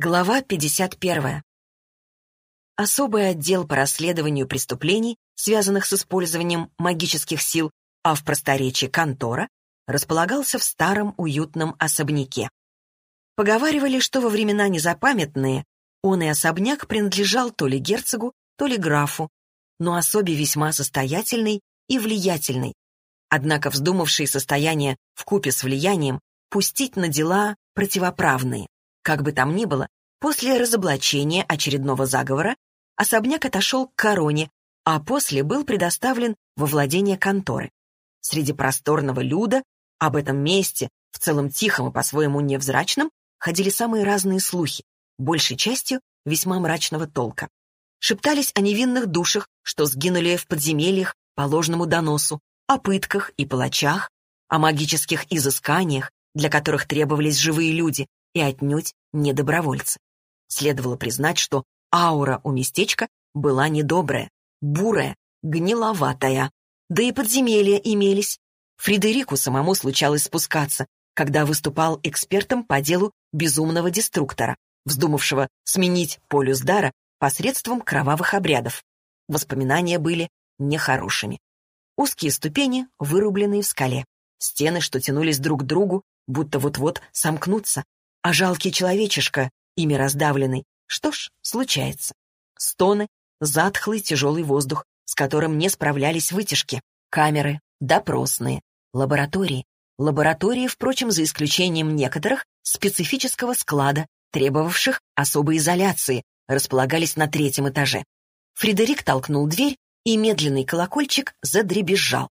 Глава 51. Особый отдел по расследованию преступлений, связанных с использованием магических сил, а в просторечии контора, располагался в старом уютном особняке. Поговаривали, что во времена незапамятные он и особняк принадлежал то ли герцогу, то ли графу, но особе весьма состоятельный и влиятельный. Однако вздумавшие состояние вкупе с влиянием пустить на дела противоправные. Как бы там ни было, после разоблачения очередного заговора особняк отошел к короне, а после был предоставлен во владение конторы. Среди просторного люда об этом месте, в целом тихом и по-своему невзрачном, ходили самые разные слухи, большей частью весьма мрачного толка. Шептались о невинных душах, что сгинули в подземельях по ложному доносу, о пытках и палачах, о магических изысканиях, для которых требовались живые люди, и отнюдь не добровольцы. Следовало признать, что аура у местечка была недобрая, бурая, гниловатая. Да и подземелья имелись. Фредерику самому случалось спускаться, когда выступал экспертом по делу безумного деструктора, вздумавшего сменить полюс дара посредством кровавых обрядов. Воспоминания были нехорошими. Узкие ступени, вырубленные в скале. Стены, что тянулись друг к другу, будто вот-вот сомкнутся, а жалкий человечишка, ими раздавленный, что ж, случается. Стоны, затхлый тяжелый воздух, с которым не справлялись вытяжки, камеры, допросные, лаборатории. Лаборатории, впрочем, за исключением некоторых, специфического склада, требовавших особой изоляции, располагались на третьем этаже. Фредерик толкнул дверь, и медленный колокольчик задребезжал.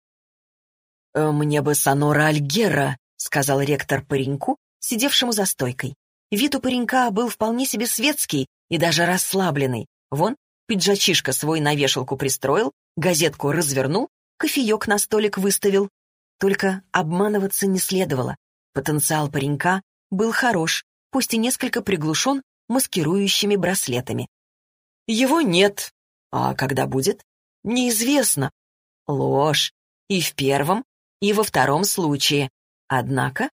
«Э, «Мне бы Сонора Альгера», — сказал ректор пареньку, сидевшему за стойкой. Вид у паренька был вполне себе светский и даже расслабленный. Вон, пиджачишка свой на вешалку пристроил, газетку развернул, кофеек на столик выставил. Только обманываться не следовало. Потенциал паренька был хорош, пусть и несколько приглушен маскирующими браслетами. Его нет. А когда будет? Неизвестно. Ложь. И в первом, и во втором случае. Однако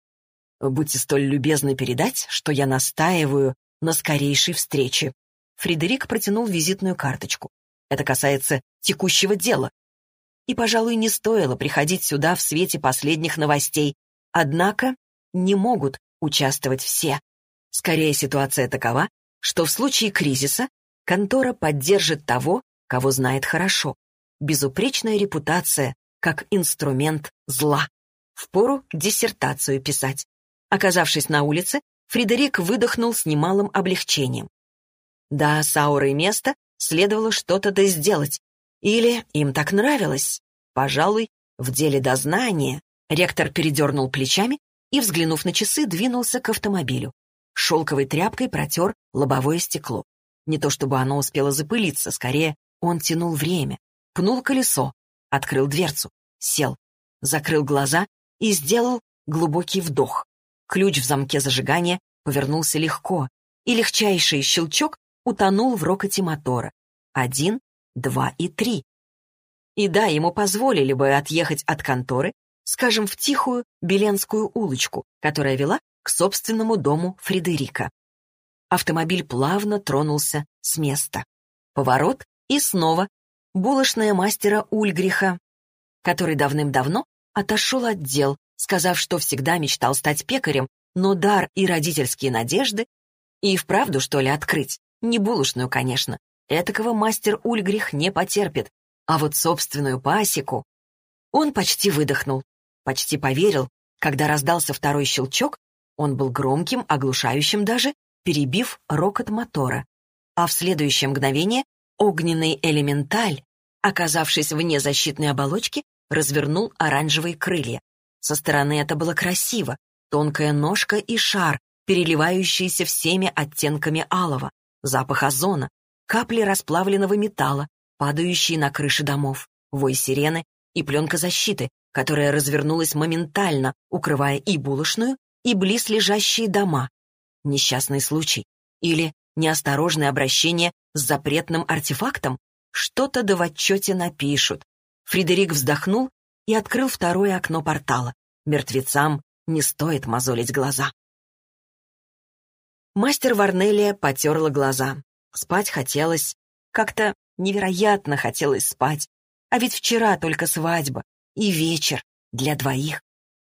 Будьте столь любезны передать, что я настаиваю на скорейшей встрече. Фредерик протянул визитную карточку. Это касается текущего дела. И, пожалуй, не стоило приходить сюда в свете последних новостей. Однако не могут участвовать все. Скорее, ситуация такова, что в случае кризиса контора поддержит того, кого знает хорошо. Безупречная репутация как инструмент зла. Впору диссертацию писать. Оказавшись на улице, Фредерик выдохнул с немалым облегчением. Да, с аурой места следовало что-то-то сделать. Или им так нравилось. Пожалуй, в деле дознания ректор передернул плечами и, взглянув на часы, двинулся к автомобилю. Шелковой тряпкой протер лобовое стекло. Не то чтобы оно успело запылиться, скорее он тянул время, пнул колесо, открыл дверцу, сел, закрыл глаза и сделал глубокий вдох. Ключ в замке зажигания повернулся легко, и легчайший щелчок утонул в рокоте мотора. Один, два и три. И да, ему позволили бы отъехать от конторы, скажем, в тихую Беленскую улочку, которая вела к собственному дому Фредерика. Автомобиль плавно тронулся с места. Поворот и снова булочная мастера Ульгриха, который давным-давно отошел от дел, сказав, что всегда мечтал стать пекарем, но дар и родительские надежды и вправду, что ли, открыть. Не булочную, конечно. Этакого мастер Ульгрих не потерпит. А вот собственную пасеку... Он почти выдохнул, почти поверил, когда раздался второй щелчок, он был громким, оглушающим даже, перебив рокот мотора. А в следующее мгновение огненный элементаль, оказавшись вне защитной оболочки, развернул оранжевые крылья. Со стороны это было красиво. Тонкая ножка и шар, переливающиеся всеми оттенками алого, запах озона, капли расплавленного металла, падающие на крыши домов, вой сирены и пленка защиты, которая развернулась моментально, укрывая и булочную, и близ лежащие дома. Несчастный случай. Или неосторожное обращение с запретным артефактом? Что-то да в отчете напишут. Фредерик вздохнул и открыл второе окно портала. Мертвецам не стоит мозолить глаза. Мастер Варнелия потерла глаза. Спать хотелось. Как-то невероятно хотелось спать. А ведь вчера только свадьба. И вечер. Для двоих.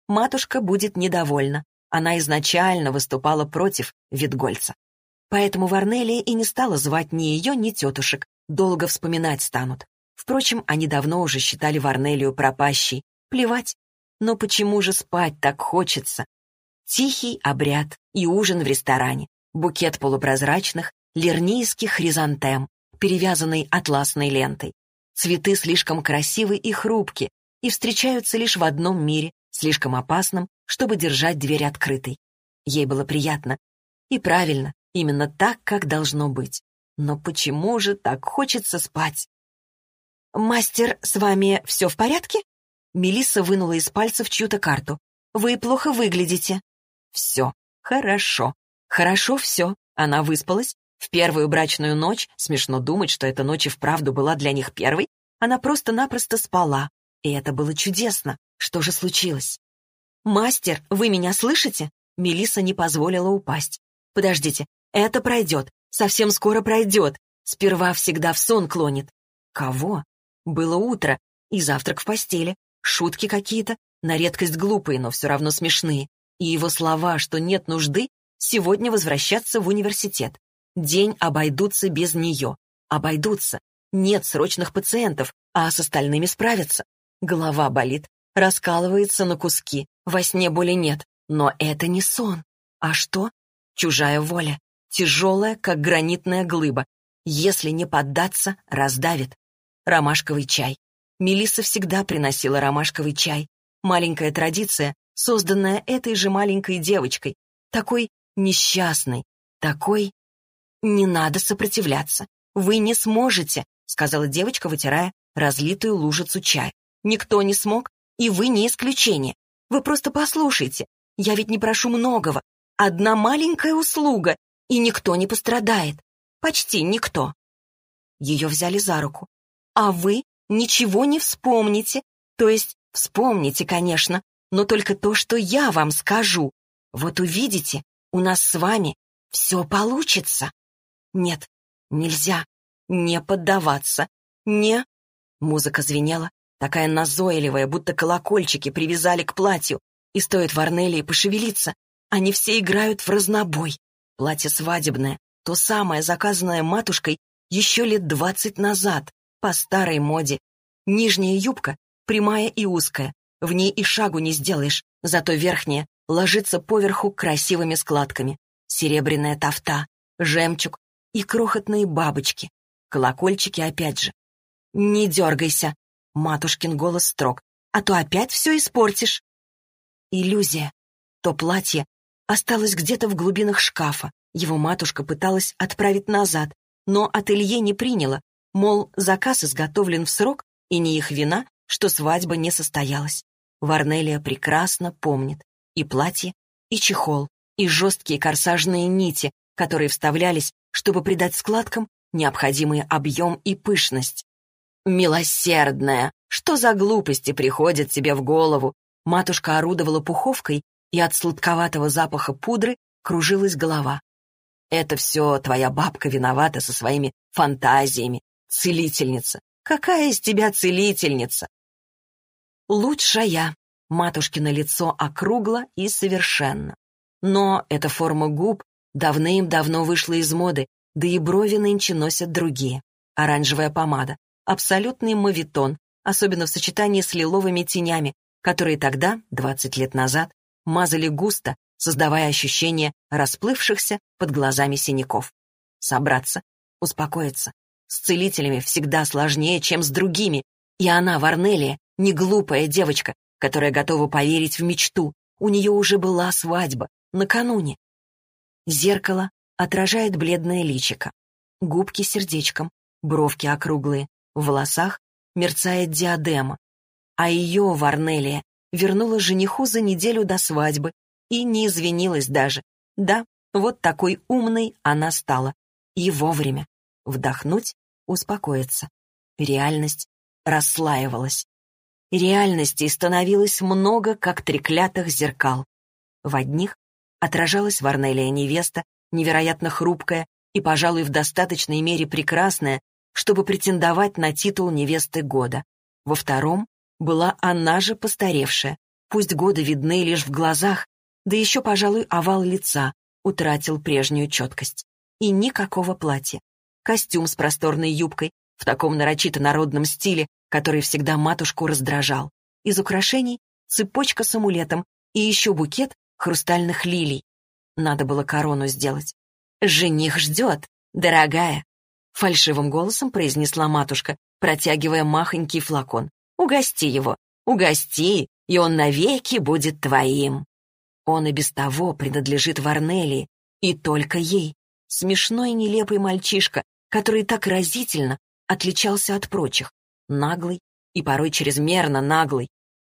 Матушка будет недовольна. Она изначально выступала против Витгольца. Поэтому Варнелия и не стала звать ни ее, ни тетушек. Долго вспоминать станут. Впрочем, они давно уже считали Варнелию пропащей. Плевать. Но почему же спать так хочется? Тихий обряд и ужин в ресторане, букет полупрозрачных, лирнийских хризантем, перевязанный атласной лентой. Цветы слишком красивы и хрупки, и встречаются лишь в одном мире, слишком опасном, чтобы держать дверь открытой. Ей было приятно. И правильно, именно так, как должно быть. Но почему же так хочется спать? «Мастер, с вами все в порядке?» Мелисса вынула из пальцев чью-то карту. «Вы плохо выглядите». Все. Хорошо. Хорошо все. Она выспалась. В первую брачную ночь, смешно думать, что эта ночь и вправду была для них первой, она просто-напросто спала. И это было чудесно. Что же случилось? «Мастер, вы меня слышите?» Мелиса не позволила упасть. «Подождите, это пройдет. Совсем скоро пройдет. Сперва всегда в сон клонит». «Кого?» Было утро, и завтрак в постели. Шутки какие-то, на редкость глупые, но все равно смешные и его слова, что нет нужды сегодня возвращаться в университет. День обойдутся без нее. Обойдутся. Нет срочных пациентов, а с остальными справятся. Голова болит, раскалывается на куски, во сне боли нет. Но это не сон. А что? Чужая воля. Тяжелая, как гранитная глыба. Если не поддаться, раздавит. Ромашковый чай. Мелисса всегда приносила ромашковый чай. Маленькая традиция, созданная этой же маленькой девочкой, такой несчастной, такой... «Не надо сопротивляться. Вы не сможете», — сказала девочка, вытирая разлитую лужицу чая. «Никто не смог, и вы не исключение. Вы просто послушайте. Я ведь не прошу многого. Одна маленькая услуга, и никто не пострадает. Почти никто». Ее взяли за руку. «А вы ничего не вспомните. То есть вспомните, конечно, но только то, что я вам скажу. Вот увидите, у нас с вами все получится. Нет, нельзя не поддаваться, не... Музыка звенела, такая назойливая, будто колокольчики привязали к платью, и стоит Варнелии пошевелиться, они все играют в разнобой. Платье свадебное, то самое, заказанное матушкой еще лет двадцать назад, по старой моде. Нижняя юбка прямая и узкая, в ней и шагу не сделаешь, зато верхняя ложится поверху красивыми складками. Серебряная тафта, жемчуг и крохотные бабочки. Колокольчики опять же. «Не дергайся!» — матушкин голос строг. «А то опять все испортишь!» Иллюзия. То платье осталось где-то в глубинах шкафа. Его матушка пыталась отправить назад, но ателье не приняло, мол, заказ изготовлен в срок, и не их вина, что свадьба не состоялась. Варнелия прекрасно помнит и платье, и чехол, и жесткие корсажные нити, которые вставлялись, чтобы придать складкам необходимый объем и пышность. «Милосердная! Что за глупости приходят тебе в голову?» Матушка орудовала пуховкой, и от сладковатого запаха пудры кружилась голова. «Это все твоя бабка виновата со своими фантазиями. Целительница! Какая из тебя целительница? Лучшая. Матушкино лицо округло и совершенно. Но эта форма губ давным-давно вышла из моды, да и брови нынче носят другие. Оранжевая помада, абсолютный мавитон, особенно в сочетании с лиловыми тенями, которые тогда, 20 лет назад, мазали густо, создавая ощущение расплывшихся под глазами синяков. Собраться, успокоиться. С целителями всегда сложнее, чем с другими, и она, Варнелия, не глупая девочка, которая готова поверить в мечту. У нее уже была свадьба, накануне. Зеркало отражает бледное личико. Губки сердечком, бровки округлые, в волосах мерцает диадема. А ее, Варнелия, вернула жениху за неделю до свадьбы и не извинилась даже. Да, вот такой умной она стала. И вовремя. Вдохнуть, успокоиться. Реальность расслаивалась. Реальностей становилось много, как треклятых зеркал. В одних отражалась Варнелия невеста, невероятно хрупкая и, пожалуй, в достаточной мере прекрасная, чтобы претендовать на титул невесты года. Во втором была она же постаревшая, пусть годы видны лишь в глазах, да еще, пожалуй, овал лица утратил прежнюю четкость. И никакого платья. Костюм с просторной юбкой, в таком нарочито народном стиле, который всегда матушку раздражал. Из украшений цепочка с амулетом и еще букет хрустальных лилий. Надо было корону сделать. «Жених ждет, дорогая!» Фальшивым голосом произнесла матушка, протягивая махонький флакон. «Угости его, угости, и он навеки будет твоим!» Он и без того принадлежит Варнелии, и только ей. Смешной нелепый мальчишка, который так разительно отличался от прочих. Наглый и порой чрезмерно наглый.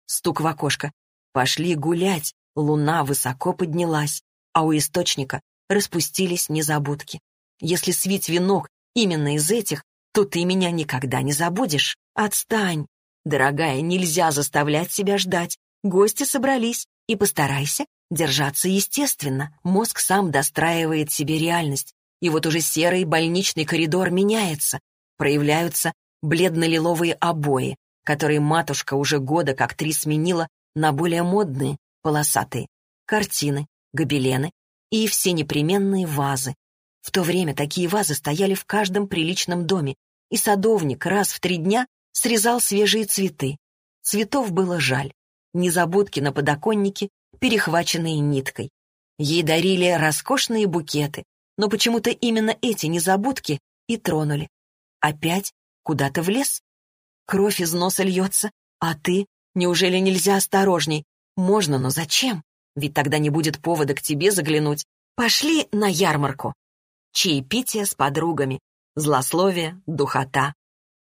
Стук в окошко. Пошли гулять, луна высоко поднялась, а у источника распустились незабудки. Если свить венок именно из этих, то ты меня никогда не забудешь. Отстань. Дорогая, нельзя заставлять себя ждать. Гости собрались, и постарайся держаться естественно. Мозг сам достраивает себе реальность. И вот уже серый больничный коридор меняется. Проявляются бледно-лиловые обои, которые матушка уже года как три сменила на более модные, полосатые. Картины, гобелены и все непременные вазы. В то время такие вазы стояли в каждом приличном доме, и садовник раз в три дня срезал свежие цветы. Цветов было жаль. Незабудки на подоконнике, перехваченные ниткой. Ей дарили роскошные букеты, но почему-то именно эти незабудки и тронули. Опять куда-то в лес? Кровь из носа льется, а ты? Неужели нельзя осторожней? Можно, но зачем? Ведь тогда не будет повода к тебе заглянуть. Пошли на ярмарку. Чаепитие с подругами, злословие, духота.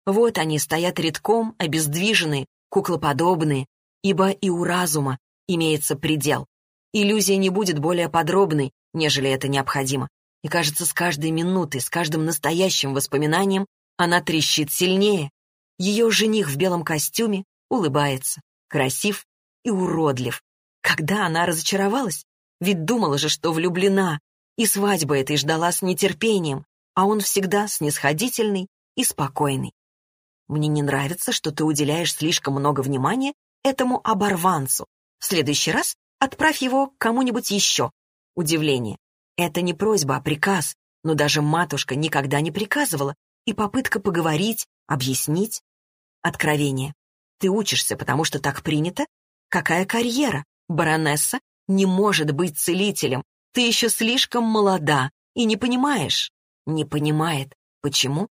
Вот они стоят редком, обездвиженные, куклоподобные, ибо и у разума имеется предел. Иллюзия не будет более подробной, нежели это необходимо. И кажется, с каждой минутой, с каждым настоящим воспоминанием она трещит сильнее. Ее жених в белом костюме улыбается, красив и уродлив. Когда она разочаровалась? Ведь думала же, что влюблена, и свадьба этой ждала с нетерпением, а он всегда снисходительный и спокойный. Мне не нравится, что ты уделяешь слишком много внимания этому оборванцу. В следующий раз отправь его к кому-нибудь еще. Удивление. Это не просьба, а приказ, но даже матушка никогда не приказывала, и попытка поговорить, объяснить. Откровение. Ты учишься, потому что так принято? Какая карьера? Баронесса не может быть целителем. Ты еще слишком молода и не понимаешь. Не понимает. Почему?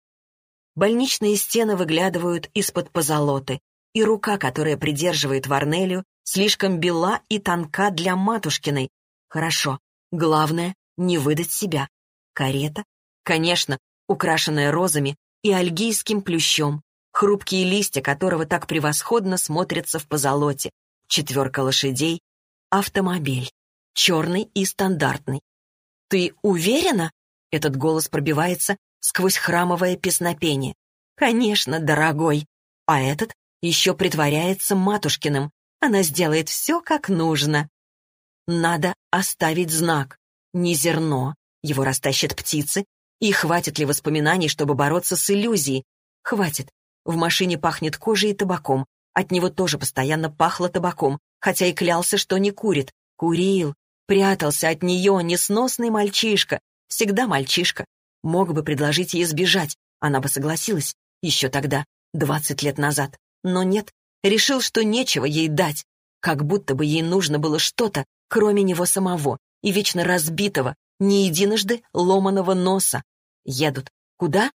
Больничные стены выглядывают из-под позолоты, и рука, которая придерживает Варнелию, слишком бела и тонка для матушкиной. Хорошо. Главное — не выдать себя. Карета? Конечно, украшенная розами и альгийским плющом, хрупкие листья которого так превосходно смотрятся в позолоте, четверка лошадей, автомобиль, черный и стандартный. «Ты уверена?» — этот голос пробивается сквозь храмовое песнопение. «Конечно, дорогой. А этот еще притворяется матушкиным. Она сделает все как нужно. Надо оставить знак. Не зерно. Его растащат птицы. И хватит ли воспоминаний, чтобы бороться с иллюзией? Хватит. В машине пахнет кожей и табаком. От него тоже постоянно пахло табаком, хотя и клялся, что не курит. Курил. Прятался от нее несносный мальчишка. Всегда мальчишка. Мог бы предложить ей сбежать. Она бы согласилась. Еще тогда, двадцать лет назад. Но нет, решил, что нечего ей дать. Как будто бы ей нужно было что-то, кроме него самого, и вечно разбитого, не единожды ломаного носа. Едут. Куда?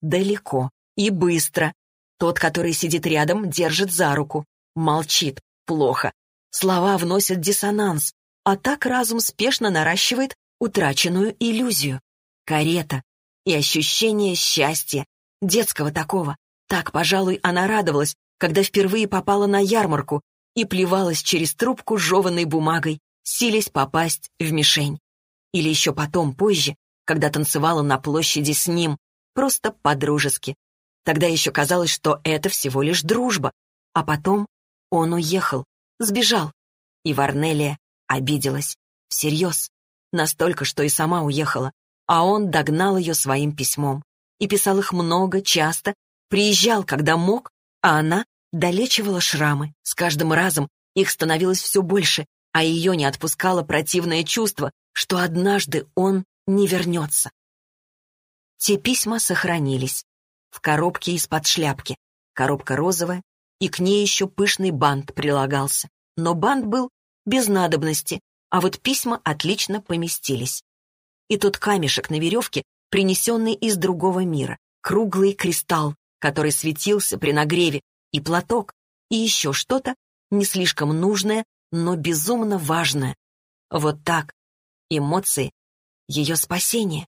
Далеко. И быстро. Тот, который сидит рядом, держит за руку. Молчит. Плохо. Слова вносят диссонанс, а так разум спешно наращивает утраченную иллюзию. Карета. И ощущение счастья. Детского такого. Так, пожалуй, она радовалась, когда впервые попала на ярмарку и плевалась через трубку жеванной бумагой, силясь попасть в мишень. Или еще потом, позже, когда танцевала на площади с ним, просто по-дружески. Тогда еще казалось, что это всего лишь дружба. А потом он уехал, сбежал. И Варнелия обиделась. Всерьез. настолько, что и сама уехала, а он догнал ее своим письмом. И писал их много, часто, приезжал, когда мог, а она долечивала шрамы. С каждым разом их становилось все больше, а ее не отпускало противное чувство, что однажды он не вернется. Те письма сохранились. В коробке из-под шляпки. Коробка розовая, и к ней еще пышный бант прилагался. Но бант был без надобности, а вот письма отлично поместились. И тот камешек на веревке, принесенный из другого мира, круглый кристалл, который светился при нагреве, и платок, и еще что-то, не слишком нужное, но безумно важное. Вот так. Эмоции — ее спасение.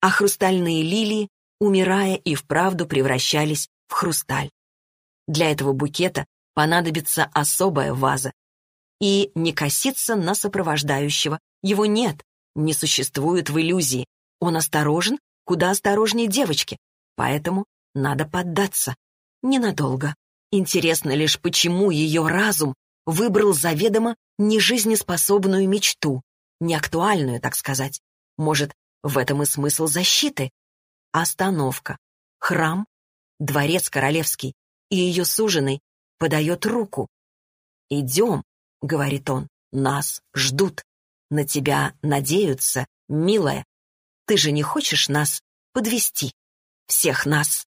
А хрустальные лилии, умирая и вправду превращались в хрусталь. Для этого букета понадобится особая ваза. И не коситься на сопровождающего. Его нет, не существует в иллюзии. Он осторожен, куда осторожнее девочки. Поэтому надо поддаться. Ненадолго. Интересно лишь, почему ее разум выбрал заведомо нежизнеспособную мечту, неактуальную, так сказать. Может, в этом и смысл защиты? Остановка. Храм, дворец королевский, и ее суженый подает руку. «Идем», — говорит он, — «нас ждут. На тебя надеются, милая. Ты же не хочешь нас подвести? Всех нас».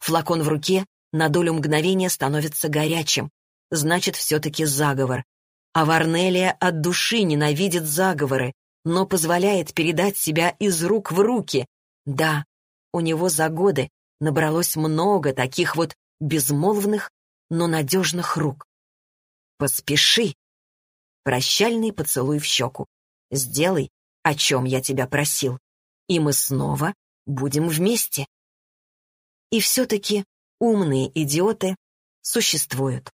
Флакон в руке на долю мгновения становится горячим. Значит, все-таки заговор. А Варнелия от души ненавидит заговоры, но позволяет передать себя из рук в руки. Да, у него за годы набралось много таких вот безмолвных, но надежных рук. Поспеши. Прощальный поцелуй в щеку. Сделай, о чем я тебя просил, и мы снова будем вместе. И все-таки умные идиоты существуют.